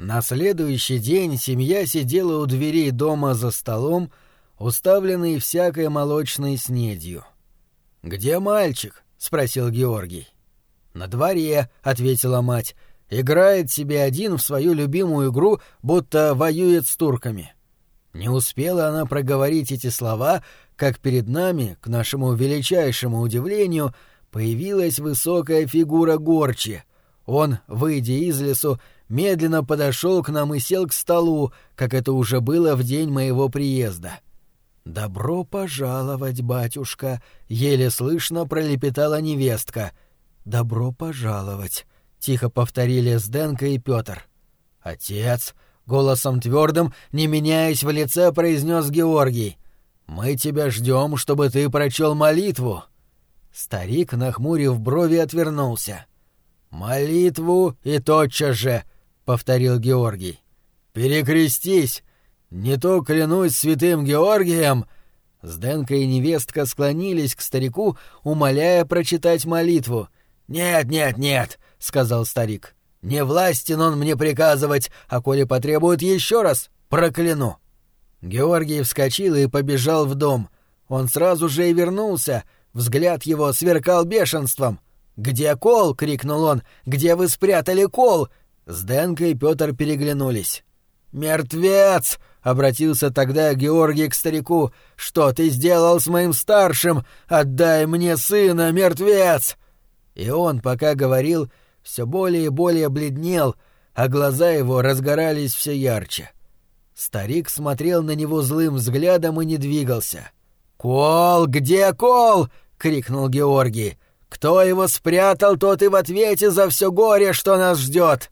На следующий день семья сидела у дверей дома за столом, уставленный всякой молочной снедью. «Где мальчик?» — спросил Георгий. «На дворе», — ответила мать. «Играет себе один в свою любимую игру, будто воюет с турками». Не успела она проговорить эти слова, как перед нами, к нашему величайшему удивлению, появилась высокая фигура Горчи. Он, выйдя из лесу, медленно подошел к нам и сел к столу, как это уже было в день моего приезда. «Добро пожаловать, батюшка!» — еле слышно пролепетала невестка. «Добро пожаловать!» — тихо повторили Сденко и Петр. «Отец!» — голосом твердым, не меняясь в лице, произнес Георгий. «Мы тебя ждем, чтобы ты прочел молитву!» Старик, нахмурив брови, отвернулся. «Молитву и тотчас же!» — повторил Георгий. «Перекрестись! Не то клянусь святым Георгием!» Сденка и невестка склонились к старику, умоляя прочитать молитву. «Нет, нет, нет!» — сказал старик. «Не властен он мне приказывать, а коли потребует еще раз, прокляну!» Георгий вскочил и побежал в дом. Он сразу же и вернулся. Взгляд его сверкал бешенством. «Где кол?» — крикнул он. «Где вы спрятали кол?» Сденка и Петр переглянулись. «Мертвец!» — обратился тогда Георгий к старику. «Что ты сделал с моим старшим? Отдай мне сына, мертвец!» И он, пока говорил, все более и более бледнел, а глаза его разгорались все ярче. Старик смотрел на него злым взглядом и не двигался. «Кол! Где кол?» — крикнул Георгий. Кто его спрятал, тот и в ответе за все горе, что нас ждет.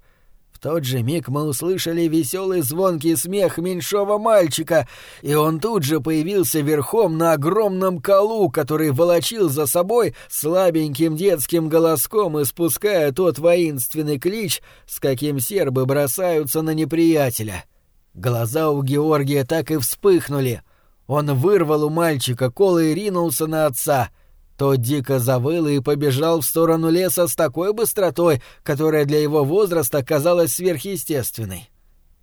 В тот же миг мы услышали веселый звонкий смех меньшого мальчика, и он тут же появился верхом на огромном колу, который волочил за собой слабеньким детским голоском, испуская тот воинственный клич, с каким сербы бросаются на неприятеля. Глаза у Георгия так и вспыхнули. Он вырвал у мальчика кол и ринулся на отца — тот дико завыл и побежал в сторону леса с такой быстротой, которая для его возраста казалась сверхъестественной.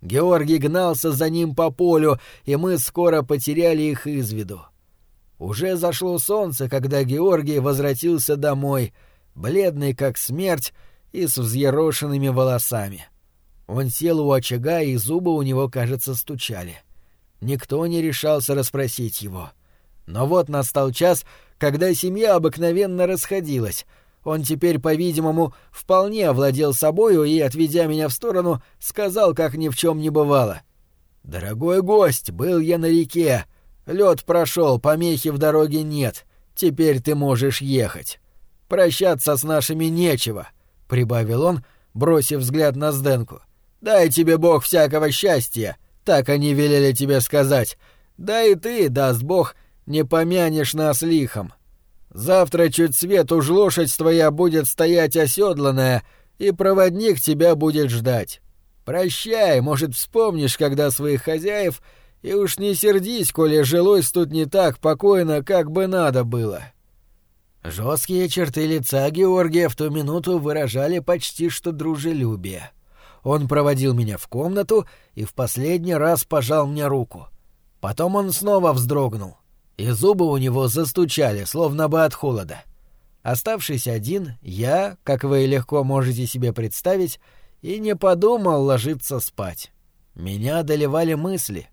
Георгий гнался за ним по полю, и мы скоро потеряли их из виду. Уже зашло солнце, когда Георгий возвратился домой, бледный как смерть и с взъерошенными волосами. Он сел у очага, и зубы у него, кажется, стучали. Никто не решался расспросить его. Но вот настал час, когда семья обыкновенно расходилась. Он теперь, по-видимому, вполне овладел собою и, отведя меня в сторону, сказал, как ни в чем не бывало. «Дорогой гость, был я на реке. Лед прошел, помехи в дороге нет. Теперь ты можешь ехать. Прощаться с нашими нечего», — прибавил он, бросив взгляд на Сденку. «Дай тебе Бог всякого счастья, так они велели тебе сказать. Да и ты, даст Бог, не помянешь нас лихом. Завтра чуть свет уж лошадь твоя будет стоять оседланная, и проводник тебя будет ждать. Прощай, может, вспомнишь, когда своих хозяев, и уж не сердись, коли жилось тут не так покойно, как бы надо было». Жесткие черты лица Георгия в ту минуту выражали почти что дружелюбие. Он проводил меня в комнату и в последний раз пожал мне руку. Потом он снова вздрогнул и зубы у него застучали, словно бы от холода. Оставшись один, я, как вы легко можете себе представить, и не подумал ложиться спать. Меня одолевали мысли.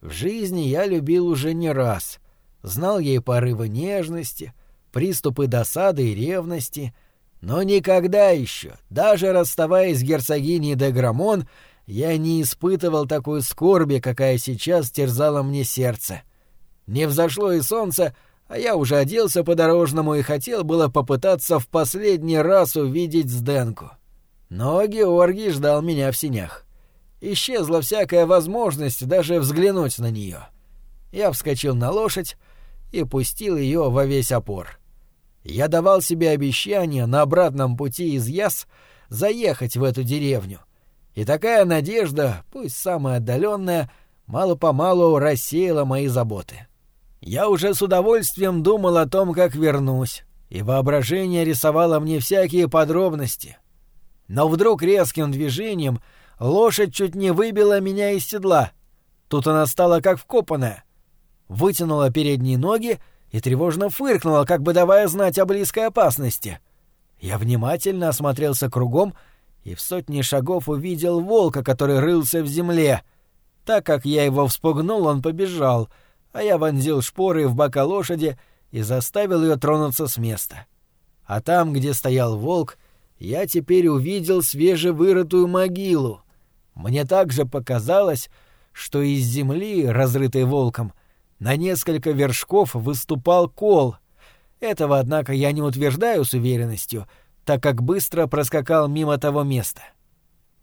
В жизни я любил уже не раз. Знал ей порывы нежности, приступы досады и ревности, но никогда еще, даже расставаясь с герцогиней де Грамон, я не испытывал такой скорби, какая сейчас терзала мне сердце — не взошло и солнце, а я уже оделся по-дорожному и хотел было попытаться в последний раз увидеть Сденку. Но Георгий ждал меня в синях. Исчезла всякая возможность даже взглянуть на нее. Я вскочил на лошадь и пустил ее во весь опор. Я давал себе обещание на обратном пути из Яс заехать в эту деревню. И такая надежда, пусть самая отдаленная, мало-помалу рассеяла мои заботы. Я уже с удовольствием думал о том, как вернусь, и воображение рисовало мне всякие подробности. Но вдруг резким движением Лошадь чуть не выбила меня из седла. Тут она стала как вкопанная. Вытянула передние ноги и тревожно фыркнула, как бы давая знать о близкой опасности. Я внимательно осмотрелся кругом и в сотни шагов увидел волка, который рылся в земле. Так как я его вспугнул, он побежал, а я вонзил шпоры в бока лошади и заставил ее тронуться с места. А там, где стоял волк, я теперь увидел свежевырытую могилу. Мне также показалось, что из земли, разрытой волком, на несколько вершков выступал кол. Этого, однако, я не утверждаю с уверенностью, так как быстро проскакал мимо того места.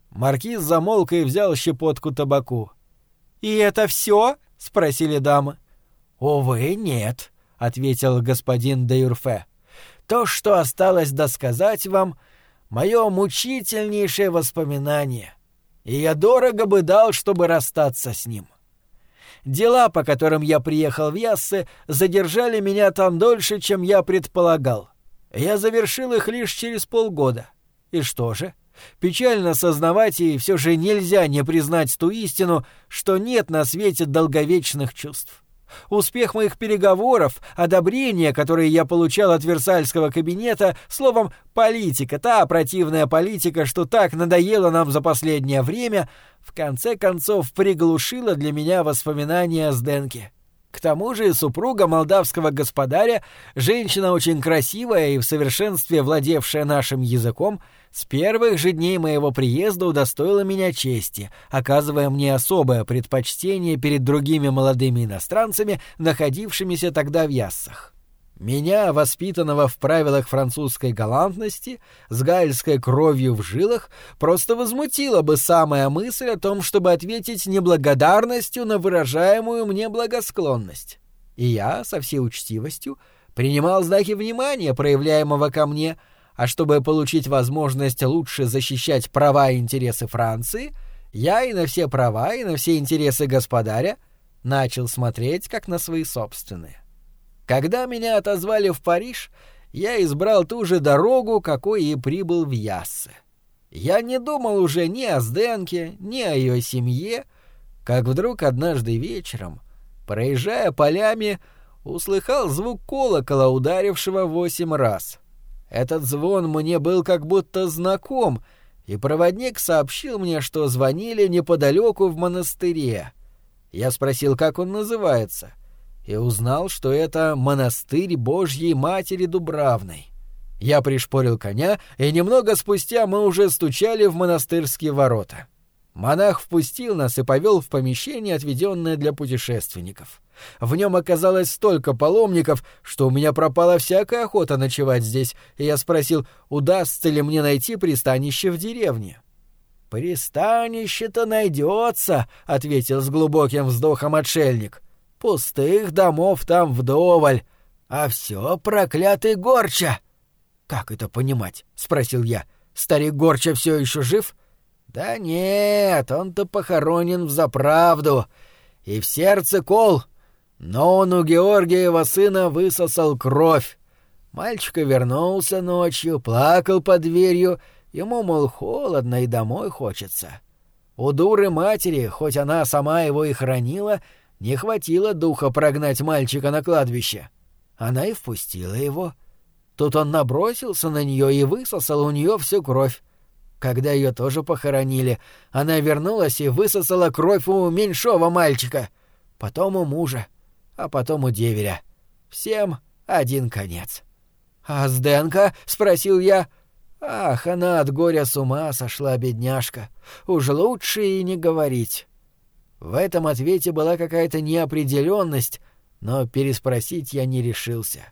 Маркиз замолк и взял щепотку табаку. «И это все? спросили дамы. «Увы, нет», — ответил господин де Юрфе. «То, что осталось досказать вам, — мое мучительнейшее воспоминание, и я дорого бы дал, чтобы расстаться с ним. Дела, по которым я приехал в Яссы, задержали меня там дольше, чем я предполагал. Я завершил их лишь через полгода. И что же? Печально сознавать, и все же нельзя не признать ту истину, что нет на свете долговечных чувств. Успех моих переговоров, одобрение, которое я получал от Версальского кабинета, словом, политика, та противная политика, что так надоела нам за последнее время, в конце концов приглушила для меня воспоминания о Сденке. К тому же супруга молдавского господаря, женщина очень красивая и в совершенстве владевшая нашим языком, с первых же дней моего приезда удостоила меня чести, оказывая мне особое предпочтение перед другими молодыми иностранцами, находившимися тогда в Яссах. Меня, воспитанного в правилах французской галантности, с гальской кровью в жилах, просто возмутила бы самая мысль о том, чтобы ответить неблагодарностью на выражаемую мне благосклонность. И я, со всей учтивостью, принимал знаки внимания, проявляемого ко мне, а чтобы получить возможность лучше защищать права и интересы Франции, я и на все права, и на все интересы господаря начал смотреть как на свои собственные. Когда меня отозвали в Париж, я избрал ту же дорогу, какой и прибыл в Яссе. Я не думал уже ни о Сденке, ни о ее семье, как вдруг однажды вечером, проезжая полями, услыхал звук колокола, ударившего восемь раз. Этот звон мне был как будто знаком, и проводник сообщил мне, что звонили неподалеку в монастыре. Я спросил, как он называется и узнал, что это монастырь Божьей Матери Дубравной. Я пришпорил коня, и немного спустя мы уже стучали в монастырские ворота. Монах впустил нас и повел в помещение, отведенное для путешественников. В нем оказалось столько паломников, что у меня пропала всякая охота ночевать здесь, и я спросил, удастся ли мне найти пристанище в деревне. «Пристанище-то найдется», — ответил с глубоким вздохом отшельник. Пустых домов там вдоволь, а все проклятый Горча. Как это понимать? спросил я. Старик Горча все еще жив? Да нет, он-то похоронен в заправду. И в сердце кол. Но он у Георгиева сына высосал кровь. Мальчика вернулся ночью, плакал под дверью, ему, мол, холодно и домой хочется. У дуры матери, хоть она сама его и хранила, — не хватило духа прогнать мальчика на кладбище. Она и впустила его. Тут он набросился на нее и высосал у нее всю кровь. Когда ее тоже похоронили, она вернулась и высосала кровь у меньшого мальчика, потом у мужа, а потом у деверя. Всем один конец. «А Сденка?» — спросил я. «Ах, она от горя с ума сошла, бедняжка. Уж лучше и не говорить». В этом ответе была какая-то неопределенность, но переспросить я не решился.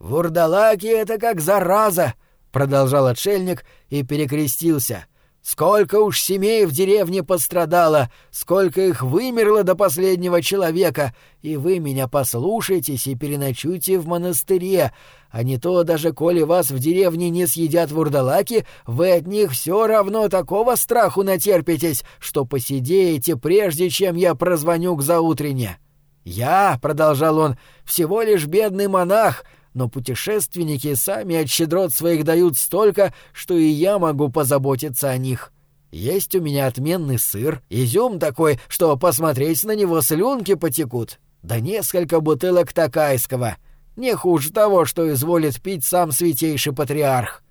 «Вурдалаки — это как зараза!» — продолжал отшельник и перекрестился. Сколько уж семей в деревне пострадало, сколько их вымерло до последнего человека, и вы меня послушайтесь и переночуйте в монастыре, а не то даже коли вас в деревне не съедят вурдалаки, вы от них все равно такого страху натерпитесь, что посидеете, прежде чем я прозвоню к заутрене. Я, — продолжал он, — всего лишь бедный монах, но путешественники сами от щедрот своих дают столько, что и я могу позаботиться о них. Есть у меня отменный сыр, изюм такой, что посмотреть на него слюнки потекут. Да несколько бутылок такайского. Не хуже того, что изволит пить сам святейший патриарх.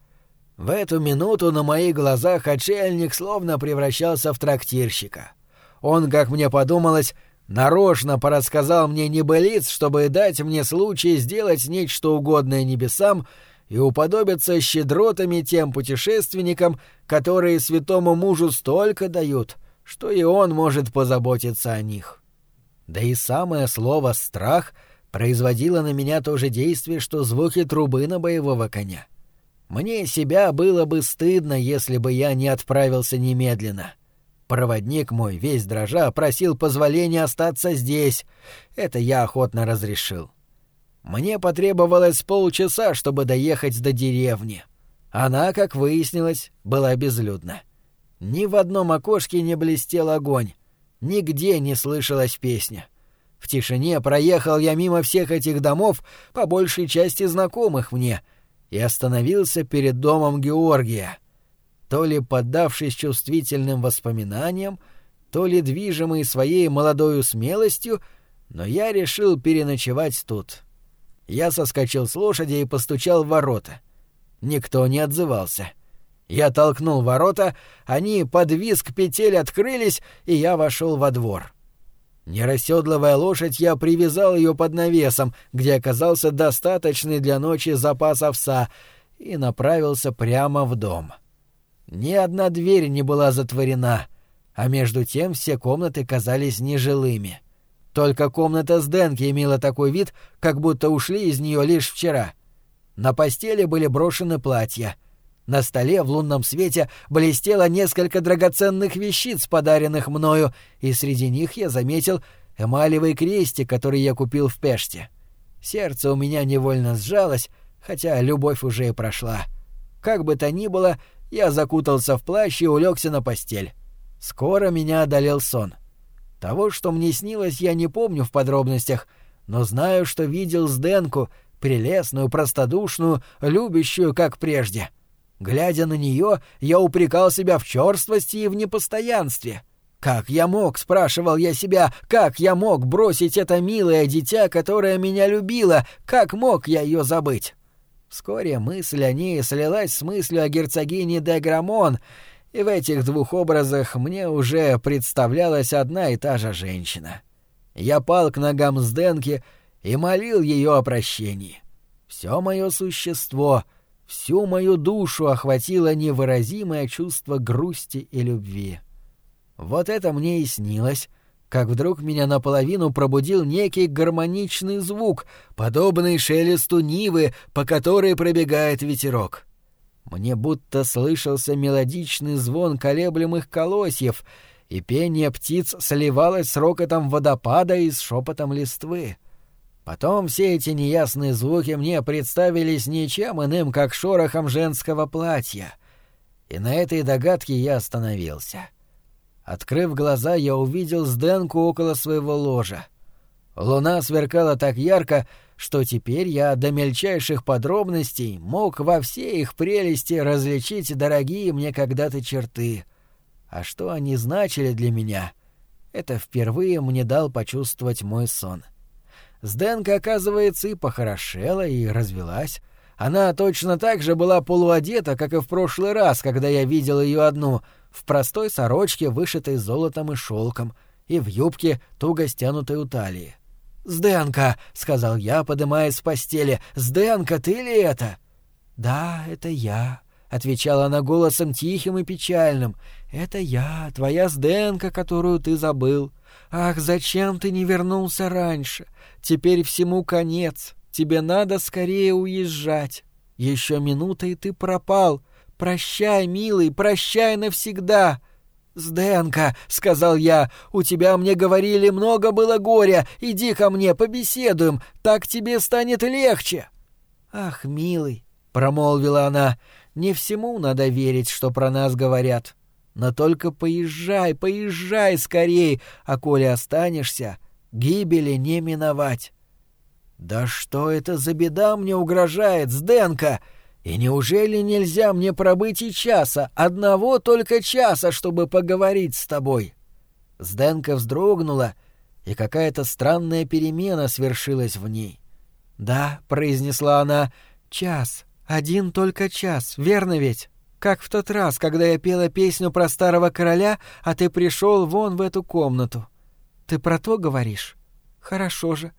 В эту минуту на моих глазах отшельник словно превращался в трактирщика. Он, как мне подумалось, нарочно порассказал мне небылиц, чтобы дать мне случай сделать нечто угодное небесам и уподобиться щедротами тем путешественникам, которые святому мужу столько дают, что и он может позаботиться о них. Да и самое слово «страх» производило на меня то же действие, что звуки трубы на боевого коня. Мне себя было бы стыдно, если бы я не отправился немедленно. Проводник мой, весь дрожа, просил позволения остаться здесь. Это я охотно разрешил. Мне потребовалось полчаса, чтобы доехать до деревни. Она, как выяснилось, была безлюдна. Ни в одном окошке не блестел огонь, нигде не слышалась песня. В тишине проехал я мимо всех этих домов, по большей части знакомых мне, и остановился перед домом Георгия. То ли поддавшись чувствительным воспоминаниям, то ли движимый своей молодою смелостью, но я решил переночевать тут. Я соскочил с лошади и постучал в ворота. Никто не отзывался. Я толкнул ворота, они под визг петель открылись, и я вошел во двор. Не расседлывая лошадь, я привязал ее под навесом, где оказался достаточный для ночи запас овса, и направился прямо в дом. Ни одна дверь не была затворена, а между тем все комнаты казались нежилыми. Только комната с Денки имела такой вид, как будто ушли из нее лишь вчера. На постели были брошены платья. На столе в лунном свете блестело несколько драгоценных вещиц, подаренных мною, и среди них я заметил эмалевый крестик, который я купил в Пеште. Сердце у меня невольно сжалось, хотя любовь уже и прошла. Как бы то ни было, я закутался в плащ и улегся на постель. Скоро меня одолел сон — того, что мне снилось, я не помню в подробностях, но знаю, что видел Сденку, прелестную, простодушную, любящую, как прежде. Глядя на нее, я упрекал себя в черствости и в непостоянстве. Как я мог, спрашивал я себя, как я мог бросить это милое дитя, которое меня любило, как мог я ее забыть? Вскоре мысль о ней слилась с мыслью о герцогине де Грамон, и в этих двух образах мне уже представлялась одна и та же женщина. Я пал к ногам Сденки и молил ее о прощении. Все мое существо, всю мою душу охватило невыразимое чувство грусти и любви. Вот это мне и снилось, как вдруг меня наполовину пробудил некий гармоничный звук, подобный шелесту нивы, по которой пробегает ветерок. Мне будто слышался мелодичный звон колеблемых колосьев, и пение птиц сливалось с рокотом водопада и с шепотом листвы. Потом все эти неясные звуки мне представились ничем иным, как шорохом женского платья. И на этой догадке я остановился. Открыв глаза, я увидел Сденку около своего ложа. Луна сверкала так ярко, что теперь я до мельчайших подробностей мог во всей их прелести различить дорогие мне когда-то черты. А что они значили для меня, это впервые мне дал почувствовать мой сон. Сденка, оказывается, и похорошела, и развелась. Она точно так же была полуодета, как и в прошлый раз, когда я видел ее одну, в простой сорочке, вышитой золотом и шелком, и в юбке, туго стянутой у талии. «Сденка!» — сказал я, подымаясь с постели. «Сденка, ты ли это?» «Да, это я», — отвечала она голосом тихим и печальным. «Это я, твоя Сденка, которую ты забыл. Ах, зачем ты не вернулся раньше? Теперь всему конец. Тебе надо скорее уезжать. Еще минута, и ты пропал. Прощай, милый, прощай навсегда!» «Сденка», — сказал я, — «у тебя мне говорили много было горя. Иди ко мне, побеседуем, так тебе станет легче». «Ах, милый», — промолвила она, — «не всему надо верить, что про нас говорят. Но только поезжай, поезжай скорей, а коли останешься, гибели не миновать». «Да что это за беда мне угрожает, Сденка?» И неужели нельзя мне пробыть и часа, одного только часа, чтобы поговорить с тобой?» Сденка вздрогнула, и какая-то странная перемена свершилась в ней. «Да», — произнесла она, — «час, один только час, верно ведь? Как в тот раз, когда я пела песню про старого короля, а ты пришел вон в эту комнату. Ты про то говоришь? Хорошо же.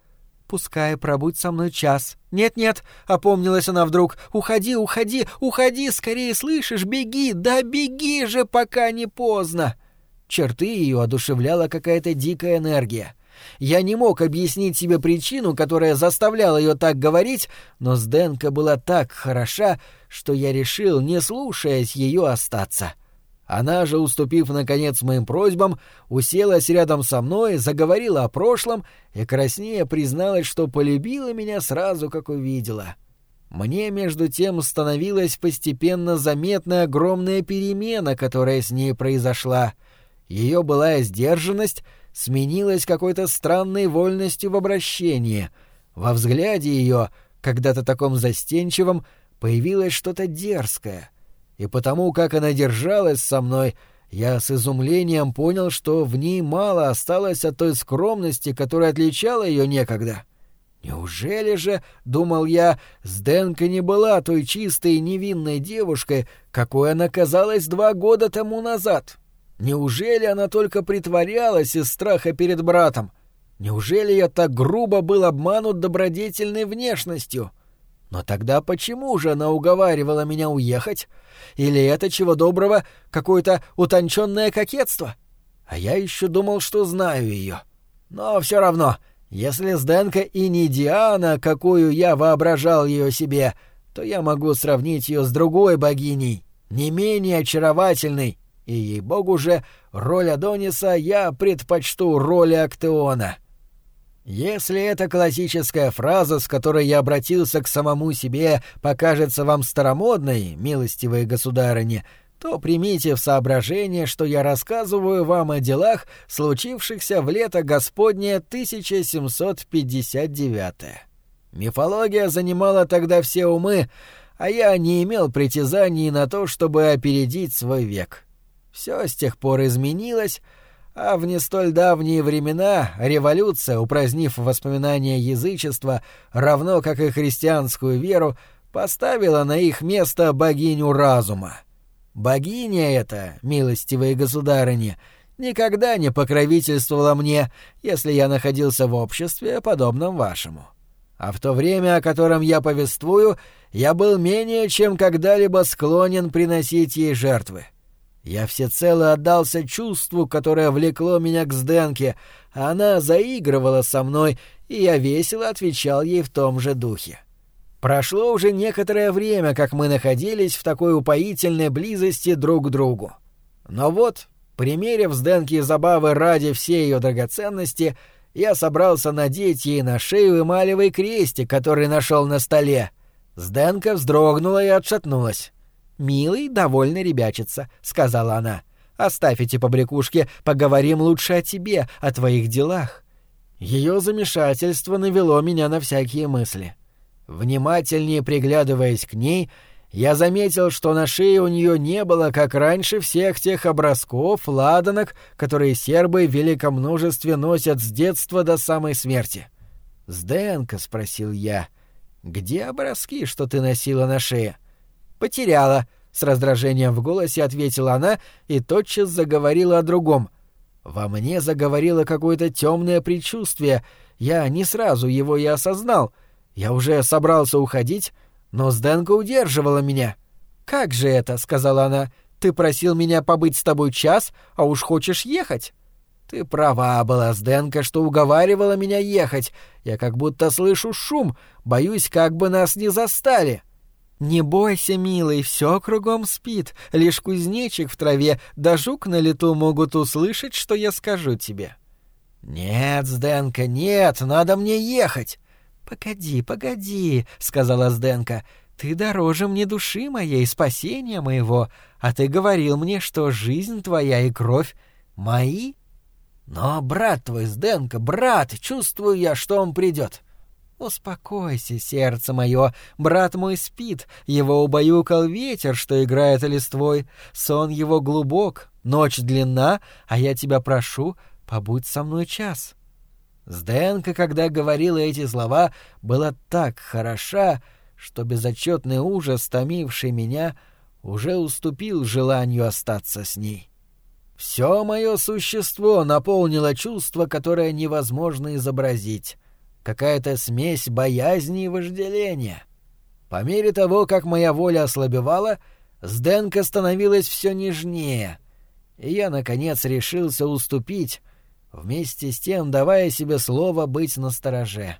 Пускай пробудь со мной час. Нет-нет, опомнилась она вдруг. Уходи, уходи, уходи, скорее слышишь, беги, да беги же, пока не поздно. Черты ее одушевляла какая-то дикая энергия. Я не мог объяснить себе причину, которая заставляла ее так говорить, но Сденка была так хороша, что я решил, не слушаясь ее, остаться. Она же, уступив наконец моим просьбам, уселась рядом со мной, заговорила о прошлом и краснее призналась, что полюбила меня сразу, как увидела. Мне, между тем, становилась постепенно заметна огромная перемена, которая с ней произошла. Ее былая сдержанность сменилась какой-то странной вольностью в обращении. Во взгляде ее, когда-то таком застенчивом, появилось что-то дерзкое. И потому, как она держалась со мной, я с изумлением понял, что в ней мало осталось от той скромности, которая отличала ее некогда. Неужели же, — думал я, — Сденка не была той чистой невинной девушкой, какой она казалась два года тому назад? Неужели она только притворялась из страха перед братом? Неужели я так грубо был обманут добродетельной внешностью? — но тогда почему же она уговаривала меня уехать? Или это, чего доброго, какое-то утонченное кокетство? А я еще думал, что знаю ее. Но все равно, если Сденка и не Диана, какую я воображал ее себе, то я могу сравнить ее с другой богиней, не менее очаровательной, и, ей-богу же, роль Адониса я предпочту роли Актеона. Если эта классическая фраза, с которой я обратился к самому себе, покажется вам старомодной, милостивые государыни, то примите в соображение, что я рассказываю вам о делах, случившихся в лето Господне 1759. Мифология занимала тогда все умы, а я не имел притязаний на то, чтобы опередить свой век. Все с тех пор изменилось, а в не столь давние времена революция, упразднив воспоминания язычества, равно как и христианскую веру, поставила на их место богиню разума. Богиня эта, милостивые государыни, никогда не покровительствовала мне, если я находился в обществе, подобном вашему. А в то время, о котором я повествую, я был менее чем когда-либо склонен приносить ей жертвы. Я всецело отдался чувству, которое влекло меня к Сденке, она заигрывала со мной, и я весело отвечал ей в том же духе. Прошло уже некоторое время, как мы находились в такой упоительной близости друг к другу. Но вот, примерив Сденке забавы ради всей ее драгоценности, я собрался надеть ей на шею эмалевый крестик, который нашел на столе. Сденка вздрогнула и отшатнулась. «Милый, довольно ребячится», — сказала она. «Оставь эти побрякушки, поговорим лучше о тебе, о твоих делах». Ее замешательство навело меня на всякие мысли. Внимательнее приглядываясь к ней, я заметил, что на шее у нее не было, как раньше, всех тех образков, ладанок, которые сербы в великом множестве носят с детства до самой смерти. «Сденка», — спросил я, — «где образки, что ты носила на шее?» «Потеряла», — с раздражением в голосе ответила она и тотчас заговорила о другом. Во мне заговорило какое-то темное предчувствие. Я не сразу его и осознал. Я уже собрался уходить, но Сденка удерживала меня. «Как же это?» — сказала она. «Ты просил меня побыть с тобой час, а уж хочешь ехать?» «Ты права была, Сденка, что уговаривала меня ехать. Я как будто слышу шум, боюсь, как бы нас не застали». «Не бойся, милый, все кругом спит, лишь кузнечик в траве, да жук на лету могут услышать, что я скажу тебе». «Нет, Сденка, нет, надо мне ехать». «Погоди, погоди», — сказала Сденка, — «ты дороже мне души моей, спасения моего, а ты говорил мне, что жизнь твоя и кровь мои». «Но брат твой, Сденка, брат, чувствую я, что он придет. «Успокойся, сердце мое, брат мой спит, его убаюкал ветер, что играет листвой, сон его глубок, ночь длинна, а я тебя прошу, побудь со мной час». Сденка, когда говорила эти слова, была так хороша, что безотчетный ужас, томивший меня, уже уступил желанию остаться с ней. Все мое существо наполнило чувство, которое невозможно изобразить. Какая-то смесь боязни и вожделения. По мере того, как моя воля ослабевала, Сденка становилась все нежнее, и я, наконец, решился уступить, вместе с тем давая себе слово быть настороже.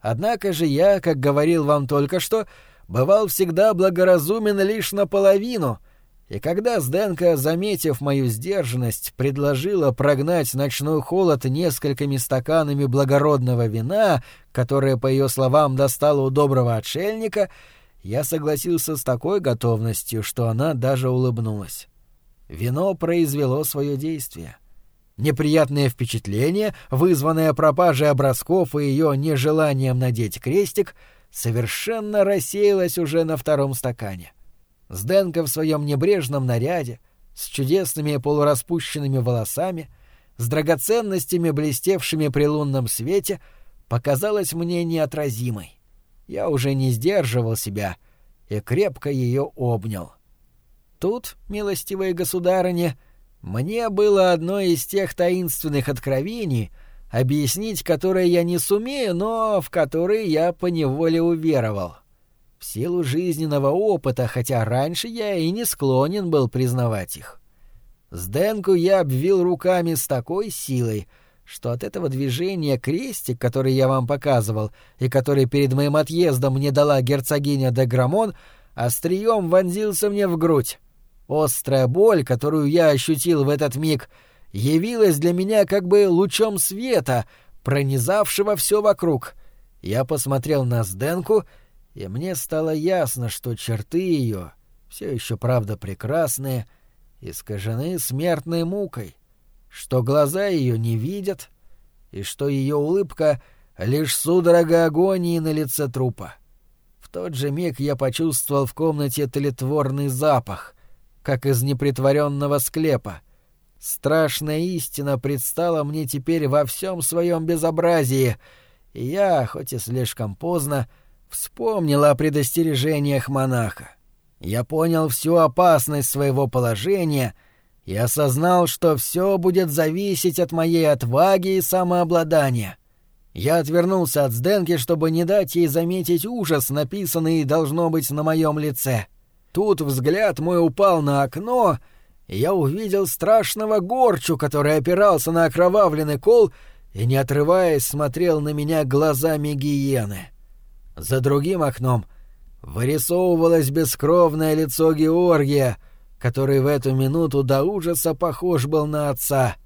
Однако же я, как говорил вам только что, бывал всегда благоразумен лишь наполовину, и когда Сденка, заметив мою сдержанность, предложила прогнать ночной холод несколькими стаканами благородного вина, которое, по ее словам, достало у доброго отшельника, я согласился с такой готовностью, что она даже улыбнулась. Вино произвело свое действие. Неприятное впечатление, вызванное пропажей образков и ее нежеланием надеть крестик, совершенно рассеялось уже на втором стакане. Сденка в своем небрежном наряде, с чудесными полураспущенными волосами, с драгоценностями, блестевшими при лунном свете, показалась мне неотразимой. Я уже не сдерживал себя и крепко ее обнял. Тут, милостивые государыни, — мне было одно из тех таинственных откровений, объяснить которые я не сумею, но в которые я поневоле уверовал. В силу жизненного опыта, хотя раньше я и не склонен был признавать их. Сденку я обвил руками с такой силой, что от этого движения крестик, который я вам показывал, и который перед моим отъездом мне дала герцогиня де Грамон, острием вонзился мне в грудь. Острая боль, которую я ощутил в этот миг, явилась для меня как бы лучом света, пронизавшего все вокруг. Я посмотрел на Сденку, и мне стало ясно, что черты ее, все еще правда прекрасные, искажены смертной мукой, что глаза ее не видят, и что ее улыбка — лишь судорога агонии на лице трупа. В тот же миг я почувствовал в комнате тлетворный запах, как из непритворенного склепа. Страшная истина предстала мне теперь во всем своем безобразии, и я, хоть и слишком поздно, вспомнил о предостережениях монаха. Я понял всю опасность своего положения и осознал, что все будет зависеть от моей отваги и самообладания. Я отвернулся от Сденки, чтобы не дать ей заметить ужас, написанный, должно быть, на моем лице. — Тут взгляд мой упал на окно, и я увидел страшного горчу, который опирался на окровавленный кол и, не отрываясь, смотрел на меня глазами гиены. За другим окном вырисовывалось бескровное лицо Георгия, который в эту минуту до ужаса похож был на отца.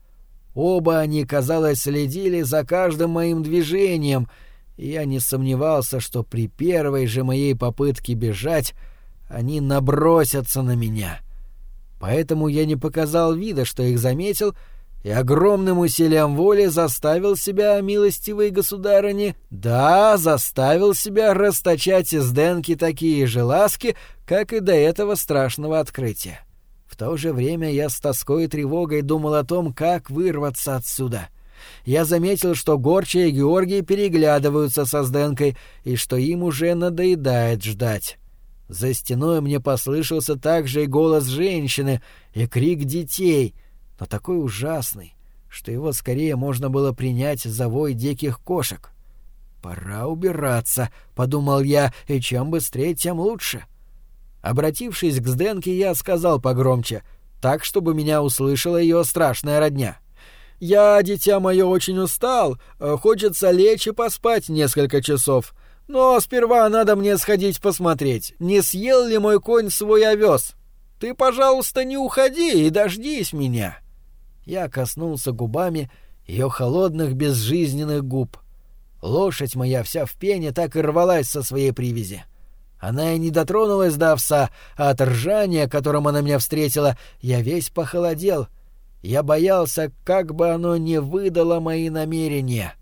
Оба они, казалось, следили за каждым моим движением, и я не сомневался, что при первой же моей попытке бежать они набросятся на меня. Поэтому я не показал вида, что их заметил, и огромным усилием воли заставил себя, милостивые государыни, да, заставил себя расточать из Денки такие же ласки, как и до этого страшного открытия. В то же время я с тоской и тревогой думал о том, как вырваться отсюда. Я заметил, что Горча и Георгий переглядываются со Сденкой, и что им уже надоедает ждать. За стеной мне послышался также и голос женщины, и крик детей, но такой ужасный, что его скорее можно было принять за вой диких кошек. «Пора убираться», — подумал я, — «и чем быстрее, тем лучше». Обратившись к Сденке, я сказал погромче, так, чтобы меня услышала ее страшная родня. «Я, дитя мое, очень устал, хочется лечь и поспать несколько часов. Но сперва надо мне сходить посмотреть, не съел ли мой конь свой овес. Ты, пожалуйста, не уходи и дождись меня. Я коснулся губами ее холодных безжизненных губ. Лошадь моя вся в пене так и рвалась со своей привязи. Она и не дотронулась до овса, а от ржания, которым она меня встретила, я весь похолодел. Я боялся, как бы оно не выдало мои намерения.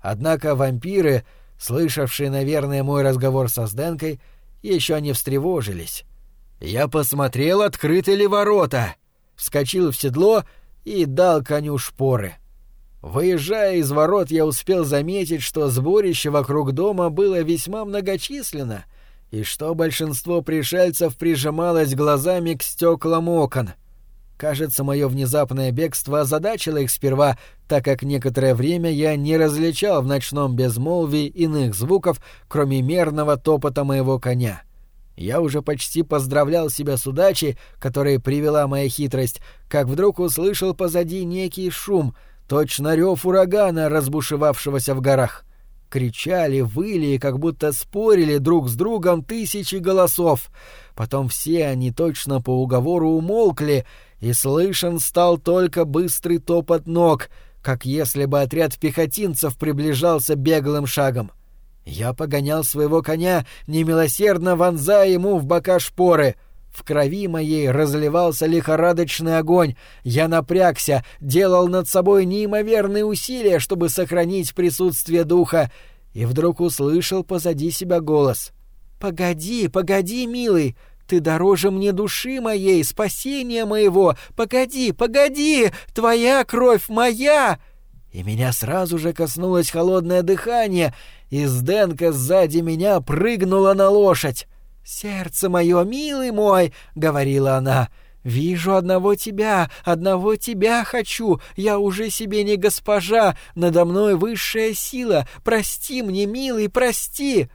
Однако вампиры слышавшие, наверное, мой разговор со Сденкой, еще не встревожились. Я посмотрел, открыты ли ворота, вскочил в седло и дал коню шпоры. Выезжая из ворот, я успел заметить, что сборище вокруг дома было весьма многочисленно, и что большинство пришельцев прижималось глазами к стеклам окон — Кажется, мое внезапное бегство озадачило их сперва, так как некоторое время я не различал в ночном безмолвии иных звуков, кроме мерного топота моего коня. Я уже почти поздравлял себя с удачей, которая привела моя хитрость, как вдруг услышал позади некий шум, точно рев урагана, разбушевавшегося в горах. Кричали, выли и как будто спорили друг с другом тысячи голосов. Потом все они точно по уговору умолкли, и слышен стал только быстрый топот ног, как если бы отряд пехотинцев приближался беглым шагом. Я погонял своего коня, немилосердно вонзая ему в бока шпоры. В крови моей разливался лихорадочный огонь. Я напрягся, делал над собой неимоверные усилия, чтобы сохранить присутствие духа, и вдруг услышал позади себя голос. «Погоди, погоди, милый, ты дороже мне души моей, спасения моего! Погоди, погоди! Твоя кровь моя!» И меня сразу же коснулось холодное дыхание, и Сденка сзади меня прыгнула на лошадь. «Сердце мое, милый мой!» — говорила она. «Вижу одного тебя, одного тебя хочу. Я уже себе не госпожа, надо мной высшая сила. Прости мне, милый, прости!»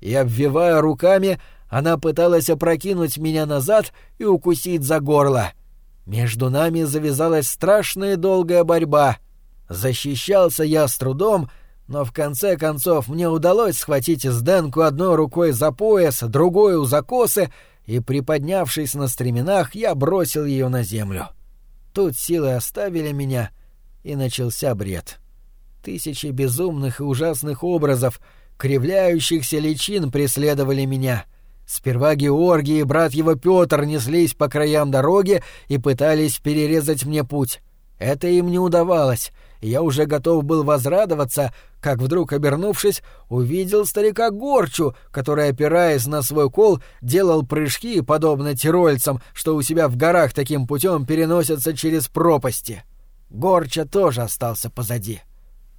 И, обвивая руками, — она пыталась опрокинуть меня назад и укусить за горло. Между нами завязалась страшная долгая борьба. Защищался я с трудом, но в конце концов мне удалось схватить Сденку одной рукой за пояс, другой у закосы, и, приподнявшись на стременах, я бросил ее на землю. Тут силы оставили меня, и начался бред. Тысячи безумных и ужасных образов, кривляющихся личин преследовали меня — Сперва Георгий и брат его Петр неслись по краям дороги и пытались перерезать мне путь. Это им не удавалось, я уже готов был возрадоваться, как вдруг, обернувшись, увидел старика Горчу, который, опираясь на свой кол, делал прыжки, подобно тирольцам, что у себя в горах таким путем переносятся через пропасти. Горча тоже остался позади. —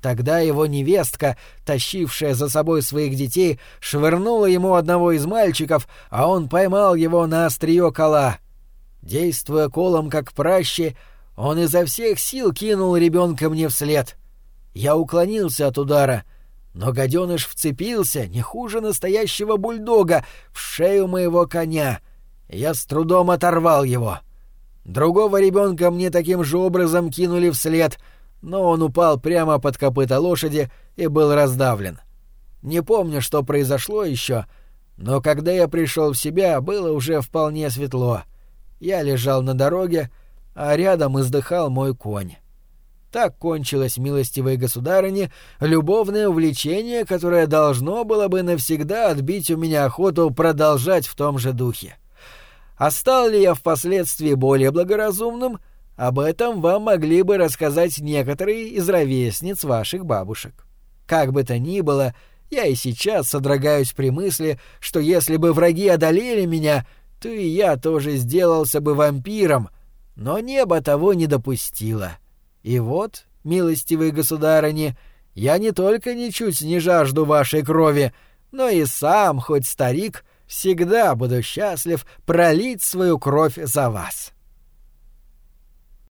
Тогда его невестка, тащившая за собой своих детей, швырнула ему одного из мальчиков, а он поймал его на острие кола. Действуя колом как праще, он изо всех сил кинул ребенка мне вслед. Я уклонился от удара, но гаденыш вцепился, не хуже настоящего бульдога, в шею моего коня. Я с трудом оторвал его. Другого ребенка мне таким же образом кинули вслед — но он упал прямо под копыта лошади и был раздавлен. Не помню, что произошло еще, но когда я пришел в себя, было уже вполне светло. Я лежал на дороге, а рядом издыхал мой конь. Так кончилось, милостивой государыне, любовное увлечение, которое должно было бы навсегда отбить у меня охоту продолжать в том же духе. А стал ли я впоследствии более благоразумным — об этом вам могли бы рассказать некоторые из ровесниц ваших бабушек. Как бы то ни было, я и сейчас содрогаюсь при мысли, что если бы враги одолели меня, то и я тоже сделался бы вампиром, но небо того не допустило. И вот, милостивые государыни, я не только ничуть не жажду вашей крови, но и сам, хоть старик, всегда буду счастлив пролить свою кровь за вас».